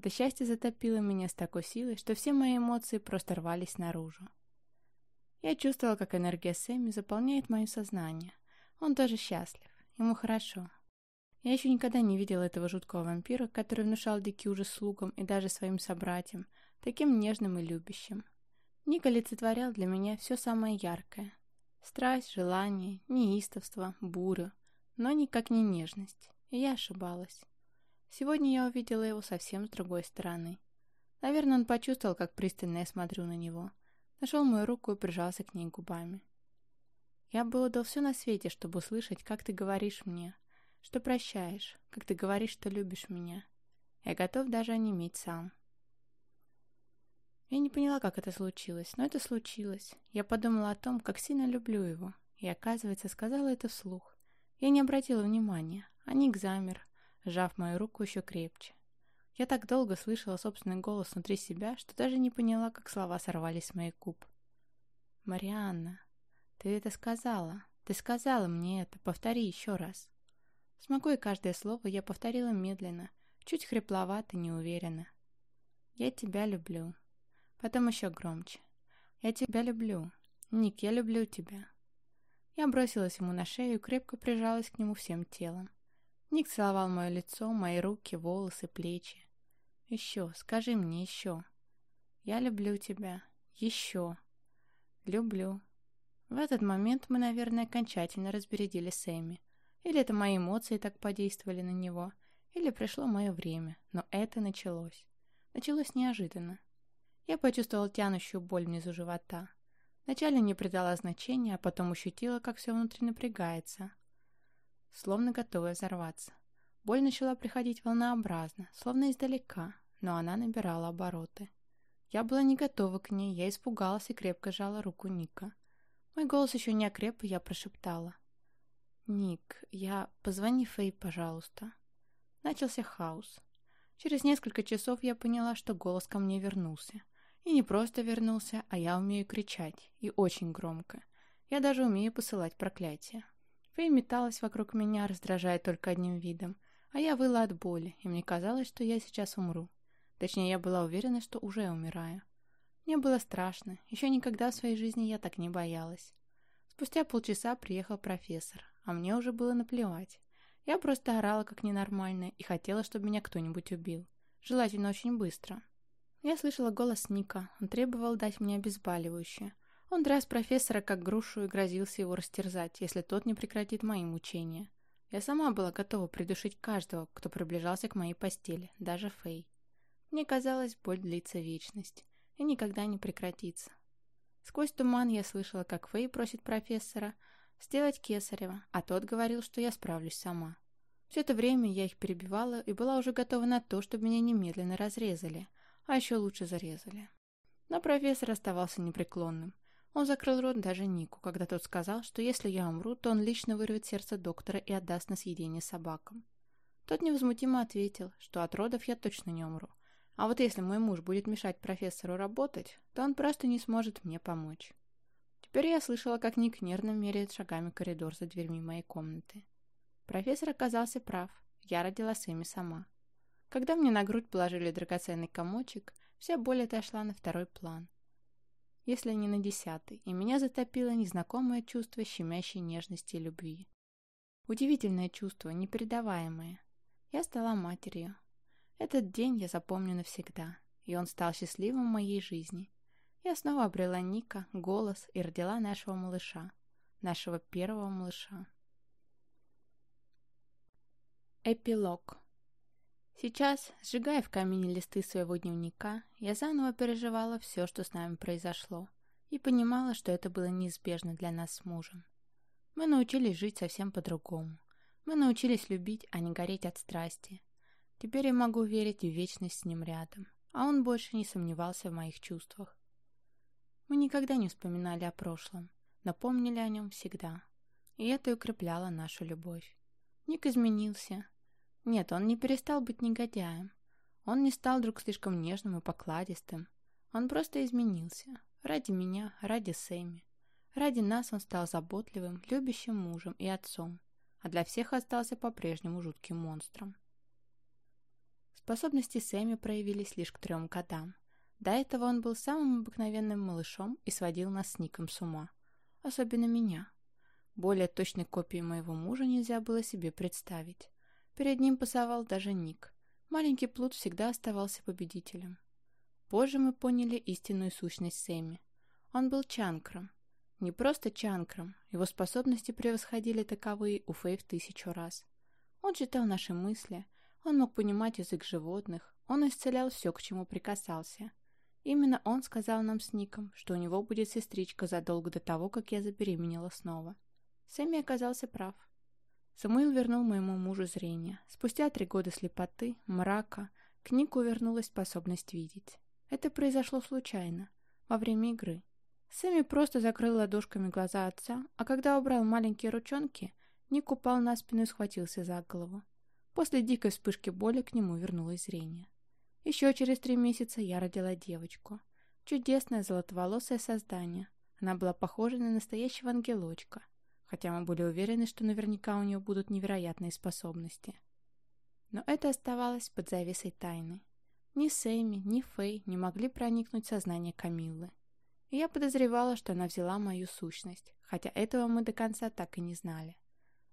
Это счастье затопило меня с такой силой, что все мои эмоции просто рвались наружу. Я чувствовала, как энергия Сэмми заполняет мое сознание. Он тоже счастлив. Ему хорошо. Я еще никогда не видела этого жуткого вампира, который внушал дикий ужас слугам и даже своим собратьям, таким нежным и любящим. Ник олицетворял для меня все самое яркое. Страсть, желание, неистовство, бурю, но никак не нежность. И я ошибалась. Сегодня я увидела его совсем с другой стороны. Наверное, он почувствовал, как пристально я смотрю на него. Нашел мою руку и прижался к ней губами. Я бы отдал все на свете, чтобы услышать, как ты говоришь мне, что прощаешь, как ты говоришь, что любишь меня. Я готов даже онеметь сам. Я не поняла, как это случилось, но это случилось. Я подумала о том, как сильно люблю его, и, оказывается, сказала это вслух. Я не обратила внимания, а Ник замер, сжав мою руку еще крепче. Я так долго слышала собственный голос внутри себя, что даже не поняла, как слова сорвались с моих губ. «Марианна, ты это сказала. Ты сказала мне это. Повтори еще раз». Смакуя каждое слово, я повторила медленно, чуть хрипловато, неуверенно. «Я тебя люблю». Потом еще громче. «Я тебя люблю. Ник, я люблю тебя». Я бросилась ему на шею и крепко прижалась к нему всем телом. Ник целовал мое лицо, мои руки, волосы, плечи. «Еще, скажи мне еще». «Я люблю тебя. Еще». «Люблю». В этот момент мы, наверное, окончательно разбередили Сэмми. Или это мои эмоции так подействовали на него, или пришло мое время, но это началось. Началось неожиданно. Я почувствовала тянущую боль внизу живота. Вначале не придала значения, а потом ощутила, как все внутри напрягается словно готовая взорваться. Боль начала приходить волнообразно, словно издалека, но она набирала обороты. Я была не готова к ней, я испугалась и крепко жала руку Ника. Мой голос еще не окреп, и я прошептала. «Ник, я... Позвони Фэй, пожалуйста». Начался хаос. Через несколько часов я поняла, что голос ко мне вернулся. И не просто вернулся, а я умею кричать, и очень громко. Я даже умею посылать проклятия. Фэй металась вокруг меня, раздражая только одним видом, а я выла от боли, и мне казалось, что я сейчас умру. Точнее, я была уверена, что уже умираю. Мне было страшно, еще никогда в своей жизни я так не боялась. Спустя полчаса приехал профессор, а мне уже было наплевать. Я просто орала как ненормальная и хотела, чтобы меня кто-нибудь убил. Желательно очень быстро. Я слышала голос Ника, он требовал дать мне обезболивающее, он тряс профессора как грушу и грозился его растерзать, если тот не прекратит мои мучения. Я сама была готова придушить каждого, кто приближался к моей постели, даже Фэй. Мне казалось, боль длится вечность и никогда не прекратится. Сквозь туман я слышала, как Фэй просит профессора сделать кесарева, а тот говорил, что я справлюсь сама. Все это время я их перебивала и была уже готова на то, чтобы меня немедленно разрезали, а еще лучше зарезали. Но профессор оставался непреклонным. Он закрыл рот даже Нику, когда тот сказал, что если я умру, то он лично вырвет сердце доктора и отдаст на съедение собакам. Тот невозмутимо ответил, что от родов я точно не умру. А вот если мой муж будет мешать профессору работать, то он просто не сможет мне помочь. Теперь я слышала, как Ник нервно меряет шагами коридор за дверьми моей комнаты. Профессор оказался прав. Я родила Сэмми сама. Когда мне на грудь положили драгоценный комочек, вся боль отошла на второй план – если не на десятый, и меня затопило незнакомое чувство щемящей нежности и любви. Удивительное чувство, непередаваемое. Я стала матерью. Этот день я запомню навсегда, и он стал счастливым в моей жизни. Я снова обрела Ника, голос и родила нашего малыша, нашего первого малыша. Эпилог Сейчас, сжигая в камине листы своего дневника, я заново переживала все, что с нами произошло, и понимала, что это было неизбежно для нас с мужем. Мы научились жить совсем по-другому. Мы научились любить, а не гореть от страсти. Теперь я могу верить в вечность с ним рядом, а он больше не сомневался в моих чувствах. Мы никогда не вспоминали о прошлом, но помнили о нем всегда, и это укрепляло нашу любовь. Ник изменился, нет, он не перестал быть негодяем. Он не стал вдруг слишком нежным и покладистым. Он просто изменился. Ради меня, ради Сэмми. Ради нас он стал заботливым, любящим мужем и отцом, а для всех остался по-прежнему жутким монстром. Способности Сэмми проявились лишь к трем годам. До этого он был самым обыкновенным малышом и сводил нас с Ником с ума. Особенно меня. Более точной копии моего мужа нельзя было себе представить. Перед ним пасовал даже Ник. Маленький плут всегда оставался победителем. Позже мы поняли истинную сущность Сэмми. Он был чанкром. Не просто чанкром, его способности превосходили таковые у Фэй в тысячу раз. Он читал наши мысли, он мог понимать язык животных, он исцелял все, к чему прикасался. Именно он сказал нам с Ником, что у него будет сестричка задолго до того, как я забеременела снова. Сэмми оказался прав. Самуил вернул моему мужу зрение. Спустя три года слепоты, мрака, к Нику вернулась способность видеть. Это произошло случайно, во время игры. Сэмми просто закрыл ладошками глаза отца, а когда убрал маленькие ручонки, Ник упал на спину и схватился за голову. После дикой вспышки боли к нему вернулось зрение. Еще через три месяца я родила девочку. Чудесное золотоволосое создание. Она была похожа на настоящего ангелочка, хотя мы были уверены, что наверняка у нее будут невероятные способности. Но это оставалось под завесой тайны. Ни Сэмми, ни Фэй не могли проникнуть в сознание Камиллы. И я подозревала, что она взяла мою сущность, хотя этого мы до конца так и не знали.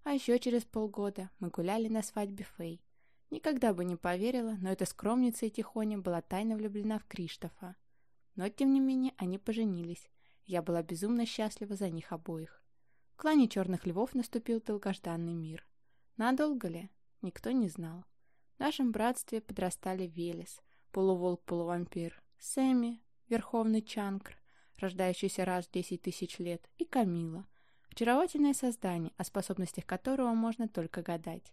А еще через полгода мы гуляли на свадьбе Фэй, Никогда бы не поверила, но эта скромница и тихоня была тайно влюблена в Криштофа. Но, тем не менее, они поженились. Я была безумно счастлива за них обоих. Клане черных львов наступил долгожданный мир. Надолго ли? Никто не знал. В нашем братстве подрастали Велес, полуволк-полувампир, Сэмми, верховный Чанкр, рождающийся раз в десять тысяч лет, и Камила, очаровательное создание, о способностях которого можно только гадать.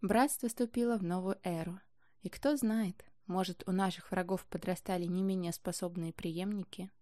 Братство вступило в новую эру. И кто знает, может, у наших врагов подрастали не менее способные преемники –